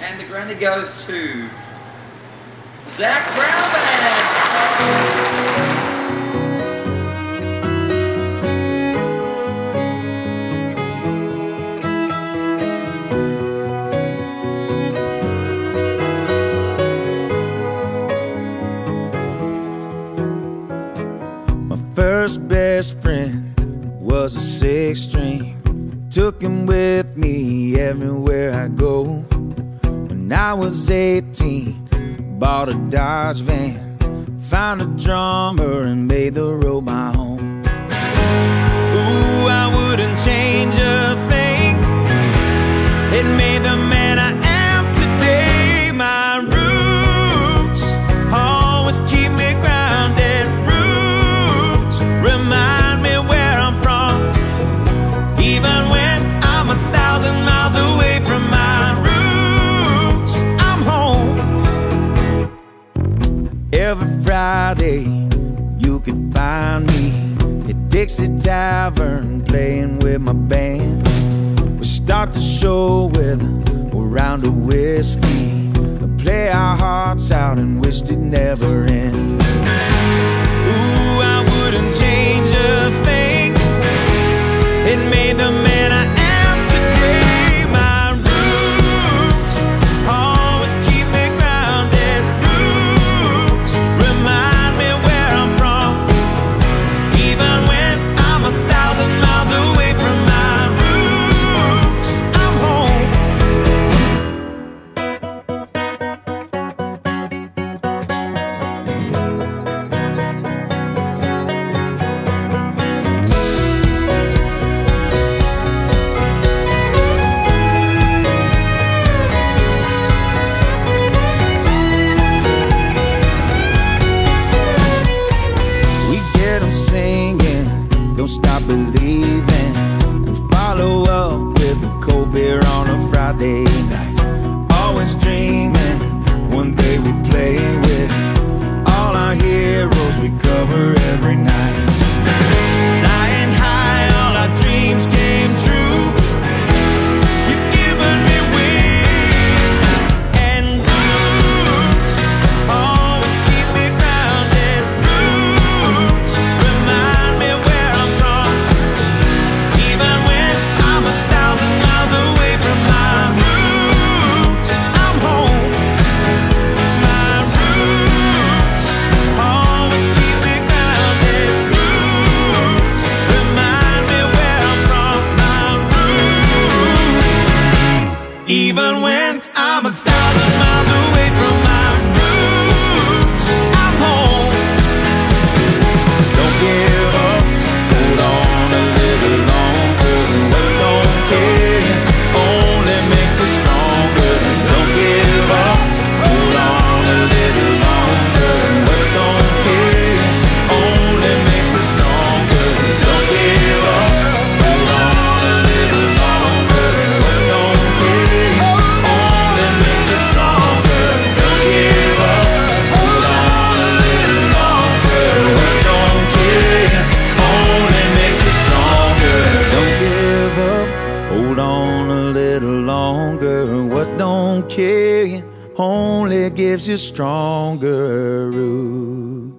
And the Grammy goes to Zac Brown. My first best friend was a six string. Took him with me everywhere I go. I was 18, bought a Dodge van. Found a drummer and made the road my home. Ooh, I wouldn't change a thing. It made the man I am today. My roots always keep me grounded. Roots remind me where I'm from. Even when I'm a thousand miles away Friday, you can find me at Dixie Tavern playing with my band. We start the show with a round of whiskey. Play our hearts out and wish it never end. Even when don't only gives you stronger roots.